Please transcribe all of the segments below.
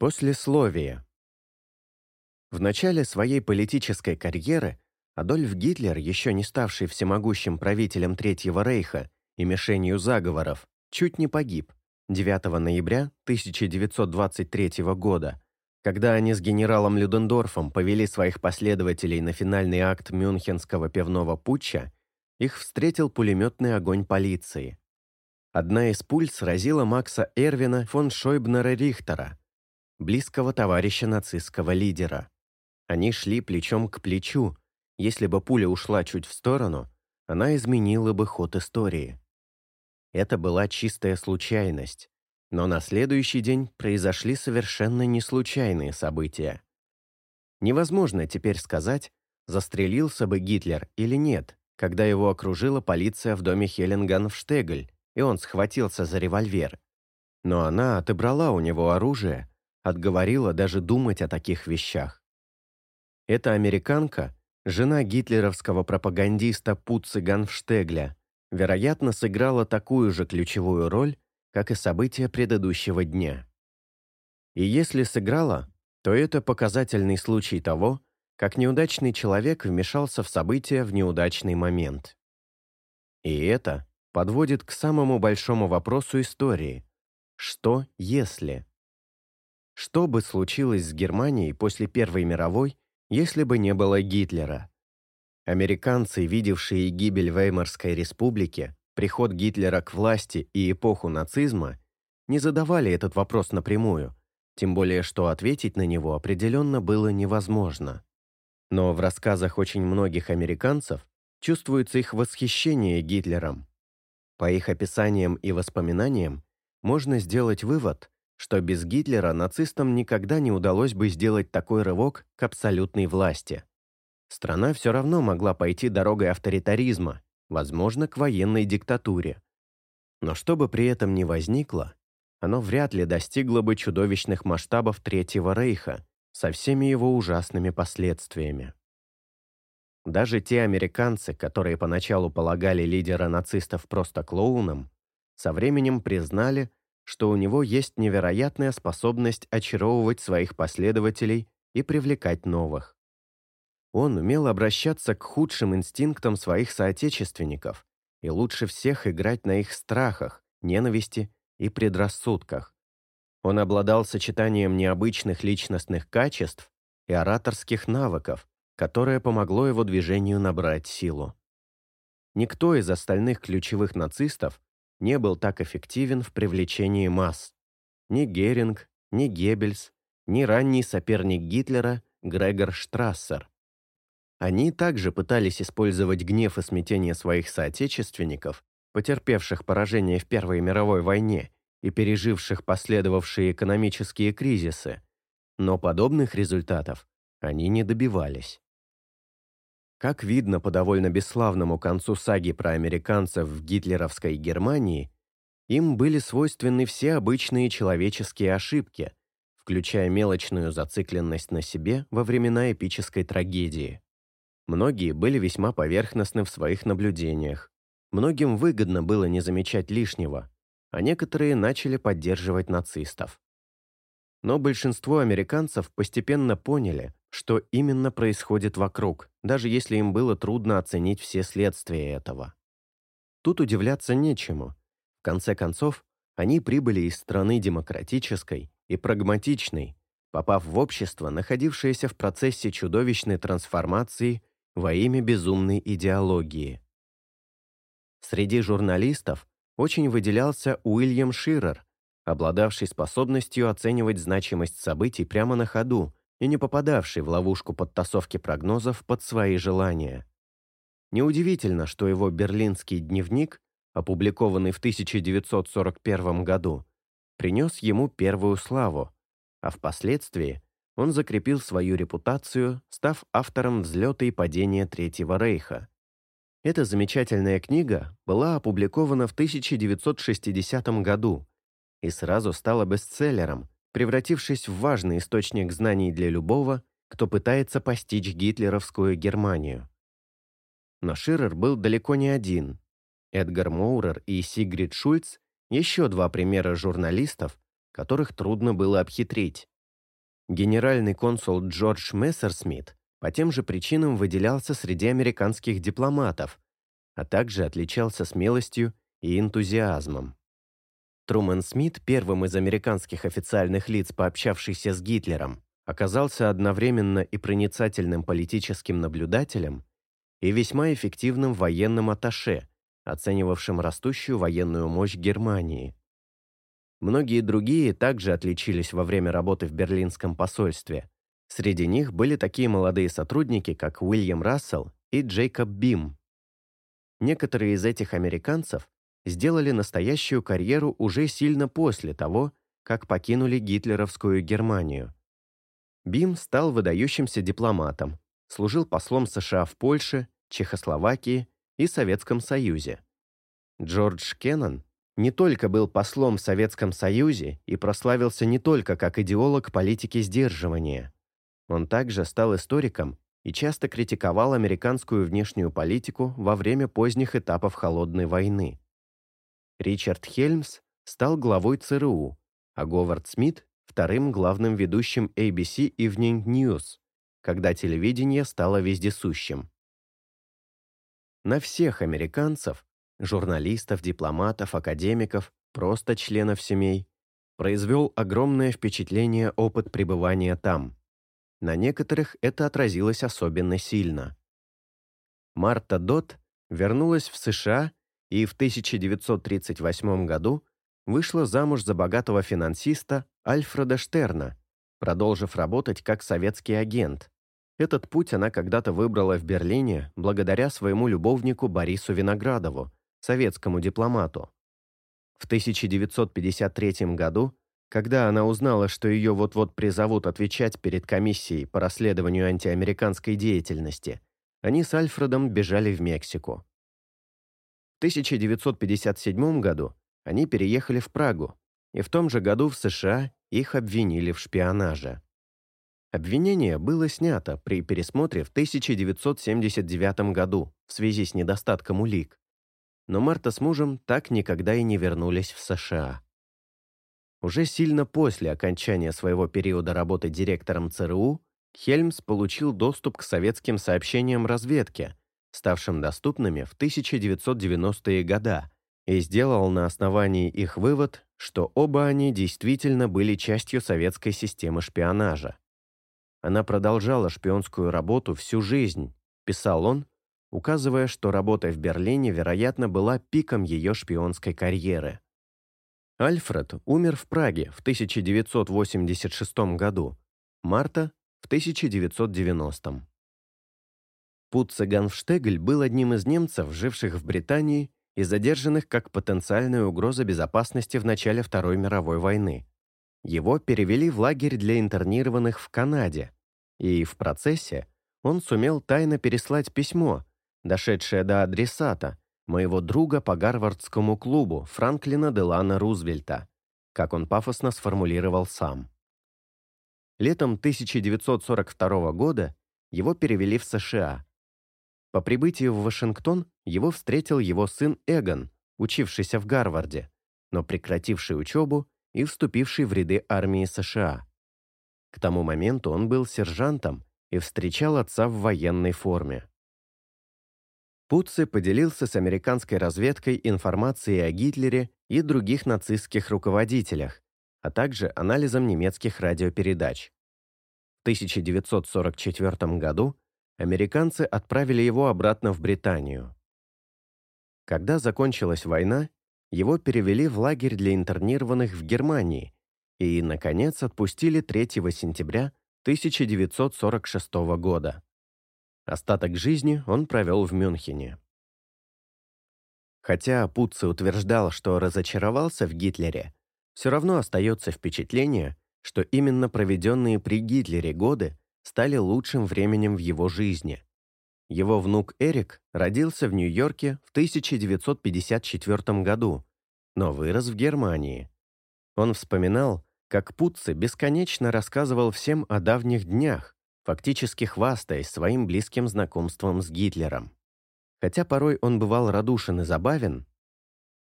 Послесловие. В начале своей политической карьеры Адольф Гитлер, еще не ставший всемогущим правителем Третьего Рейха и мишенью заговоров, чуть не погиб 9 ноября 1923 года, когда они с генералом Людендорфом повели своих последователей на финальный акт Мюнхенского пивного путча, их встретил пулеметный огонь полиции. Одна из пуль сразила Макса Эрвина фон Шойбнера-Рихтера, близкого товарища нацистского лидера. Они шли плечом к плечу. Если бы пуля ушла чуть в сторону, она изменила бы ход истории. Это была чистая случайность. Но на следующий день произошли совершенно неслучайные события. Невозможно теперь сказать, застрелился бы Гитлер или нет, когда его окружила полиция в доме Хеленган в Штегль, и он схватился за револьвер. Но она отобрала у него оружие, отговорила даже думать о таких вещах. Эта американка, жена гитлеровского пропагандиста Путцы Ганфштегля, вероятно, сыграла такую же ключевую роль, как и события предыдущего дня. И если сыграла, то это показательный случай того, как неудачный человек вмешался в события в неудачный момент. И это подводит к самому большому вопросу истории. Что если? Что бы случилось с Германией после Первой мировой, если бы не было Гитлера? Американцы, видевшие гибель Веймарской республики, приход Гитлера к власти и эпоху нацизма, не задавали этот вопрос напрямую, тем более что ответить на него определенно было невозможно. Но в рассказах очень многих американцев чувствуется их восхищение Гитлером. По их описаниям и воспоминаниям можно сделать вывод, что без Гитлера нацистам никогда не удалось бы сделать такой рывок к абсолютной власти. Страна все равно могла пойти дорогой авторитаризма, возможно, к военной диктатуре. Но что бы при этом ни возникло, оно вряд ли достигло бы чудовищных масштабов Третьего Рейха со всеми его ужасными последствиями. Даже те американцы, которые поначалу полагали лидера нацистов просто клоуном, со временем признали, что у него есть невероятная способность очаровывать своих последователей и привлекать новых. Он умел обращаться к худшим инстинктам своих соотечественников и лучше всех играть на их страхах, ненависти и предрассудках. Он обладал сочетанием необычных личностных качеств и ораторских навыков, которое помогло его движению набрать силу. Никто из остальных ключевых нацистов не был так эффективен в привлечении масс. Ни Геринг, ни Геббельс, ни ранний соперник Гитлера Грегор Штрассер. Они также пытались использовать гнев и смятение своих соотечественников, потерпевших поражение в Первой мировой войне и переживших последовавшие экономические кризисы, но подобных результатов они не добивались. Как видно по довольно бесславному концу саги про американцев в гитлеровской Германии, им были свойственны все обычные человеческие ошибки, включая мелочную зацикленность на себе во времена эпической трагедии. Многие были весьма поверхностны в своих наблюдениях. Многим выгодно было не замечать лишнего, а некоторые начали поддерживать нацистов. Но большинство американцев постепенно поняли, что именно происходит вокруг, даже если им было трудно оценить все следствия этого. Тут удивляться нечему. В конце концов, они прибыли из страны демократической и прагматичной, попав в общество, находившееся в процессе чудовищной трансформации во имя безумной идеологии. Среди журналистов очень выделялся Уильям Ширер, обладавший способностью оценивать значимость событий прямо на ходу и не попадавший в ловушку подтасовки прогнозов под свои желания. Неудивительно, что его берлинский дневник, опубликованный в 1941 году, принес ему первую славу, а впоследствии он закрепил свою репутацию, став автором взлета и падения Третьего Рейха. Эта замечательная книга была опубликована в 1960 году и сразу стала бестселлером, превратившись в важный источник знаний для любого, кто пытается постичь гитлеровскую Германию. Но Ширер был далеко не один. Эдгар Моурер и Сигрид Шульц – еще два примера журналистов, которых трудно было обхитрить. Генеральный консул Джордж Мессерсмит по тем же причинам выделялся среди американских дипломатов, а также отличался смелостью и энтузиазмом. Трумэн Смит, первым из американских официальных лиц, пообщавшийся с Гитлером, оказался одновременно и проницательным политическим наблюдателем и весьма эффективным военным атташе, оценивавшим растущую военную мощь Германии. Многие другие также отличились во время работы в берлинском посольстве. Среди них были такие молодые сотрудники, как Уильям Рассел и Джейкоб Бим. Некоторые из этих американцев сделали настоящую карьеру уже сильно после того, как покинули гитлеровскую Германию. Бим стал выдающимся дипломатом, служил послом США в Польше, Чехословакии и Советском Союзе. Джордж Кеннон не только был послом в Советском Союзе и прославился не только как идеолог политики сдерживания. Он также стал историком и часто критиковал американскую внешнюю политику во время поздних этапов Холодной войны. Ричард Хельмс стал главой ЦРУ, а Говард Смит – вторым главным ведущим ABC Evening News, когда телевидение стало вездесущим. На всех американцев журналистов, дипломатов, академиков, просто членов семей, произвел огромное впечатление опыт пребывания там. На некоторых это отразилось особенно сильно. Марта Дот вернулась в США и в 1938 году вышла замуж за богатого финансиста Альфреда Штерна, продолжив работать как советский агент. Этот путь она когда-то выбрала в Берлине благодаря своему любовнику Борису Виноградову, советскому дипломату. В 1953 году, когда она узнала, что ее вот-вот призовут отвечать перед комиссией по расследованию антиамериканской деятельности, они с Альфредом бежали в Мексику. В 1957 году они переехали в Прагу, и в том же году в США их обвинили в шпионаже. Обвинение было снято при пересмотре в 1979 году в связи с недостатком улик но Марта с мужем так никогда и не вернулись в США. Уже сильно после окончания своего периода работы директором ЦРУ Хельмс получил доступ к советским сообщениям разведки, ставшим доступными в 1990-е годы, и сделал на основании их вывод, что оба они действительно были частью советской системы шпионажа. Она продолжала шпионскую работу всю жизнь, писал он указывая, что работа в Берлине, вероятно, была пиком ее шпионской карьеры. Альфред умер в Праге в 1986 году, Марта – в 1990. Путце Ганфштегль был одним из немцев, живших в Британии и задержанных как потенциальная угроза безопасности в начале Второй мировой войны. Его перевели в лагерь для интернированных в Канаде, и в процессе он сумел тайно переслать письмо, дошедшая до адресата, моего друга по Гарвардскому клубу Франклина Делана Рузвельта, как он пафосно сформулировал сам. Летом 1942 года его перевели в США. По прибытию в Вашингтон его встретил его сын Эгон, учившийся в Гарварде, но прекративший учебу и вступивший в ряды армии США. К тому моменту он был сержантом и встречал отца в военной форме. Путце поделился с американской разведкой информацией о Гитлере и других нацистских руководителях, а также анализом немецких радиопередач. В 1944 году американцы отправили его обратно в Британию. Когда закончилась война, его перевели в лагерь для интернированных в Германии и, наконец, отпустили 3 сентября 1946 года. Остаток жизни он провел в Мюнхене. Хотя Путце утверждал, что разочаровался в Гитлере, все равно остается впечатление, что именно проведенные при Гитлере годы стали лучшим временем в его жизни. Его внук Эрик родился в Нью-Йорке в 1954 году, но вырос в Германии. Он вспоминал, как Путце бесконечно рассказывал всем о давних днях, фактически хвастаясь своим близким знакомством с Гитлером. Хотя порой он бывал радушен и забавен,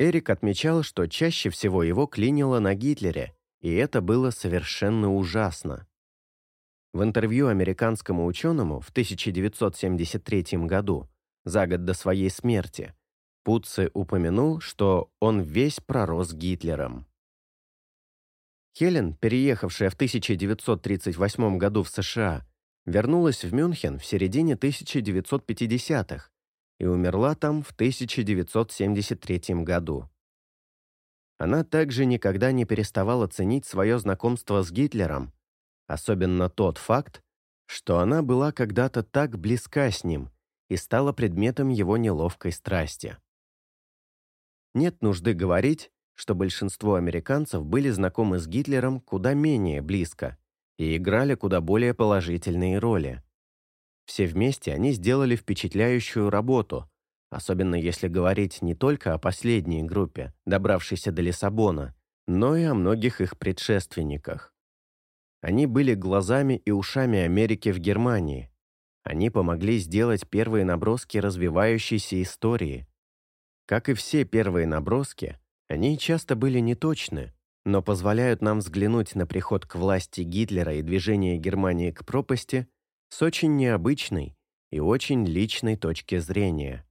Эрик отмечал, что чаще всего его клинило на Гитлере, и это было совершенно ужасно. В интервью американскому ученому в 1973 году, за год до своей смерти, Путце упомянул, что он весь пророс Гитлером. Хелен, переехавшая в 1938 году в США, вернулась в Мюнхен в середине 1950-х и умерла там в 1973 году. Она также никогда не переставала ценить свое знакомство с Гитлером, особенно тот факт, что она была когда-то так близка с ним и стала предметом его неловкой страсти. Нет нужды говорить, что большинство американцев были знакомы с Гитлером куда менее близко и играли куда более положительные роли. Все вместе они сделали впечатляющую работу, особенно если говорить не только о последней группе, добравшейся до Лиссабона, но и о многих их предшественниках. Они были глазами и ушами Америки в Германии. Они помогли сделать первые наброски развивающейся истории – как и все первые наброски, они часто были неточны, но позволяют нам взглянуть на приход к власти Гитлера и движение Германии к пропасти с очень необычной и очень личной точки зрения.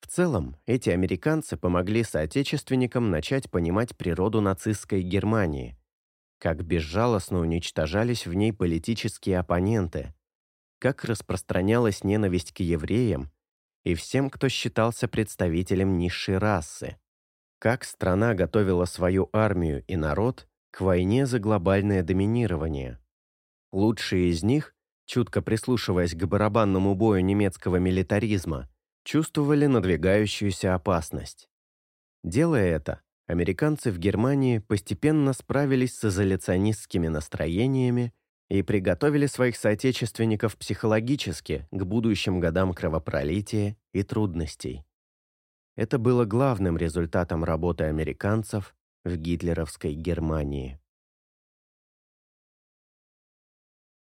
В целом, эти американцы помогли соотечественникам начать понимать природу нацистской Германии, как безжалостно уничтожались в ней политические оппоненты, как распространялась ненависть к евреям и всем, кто считался представителем низшей расы. Как страна готовила свою армию и народ к войне за глобальное доминирование. Лучшие из них, чутко прислушиваясь к барабанному бою немецкого милитаризма, чувствовали надвигающуюся опасность. Делая это, американцы в Германии постепенно справились с изоляционистскими настроениями и приготовили своих соотечественников психологически к будущим годам кровопролития и трудностей. Это было главным результатом работы американцев в гитлеровской Германии.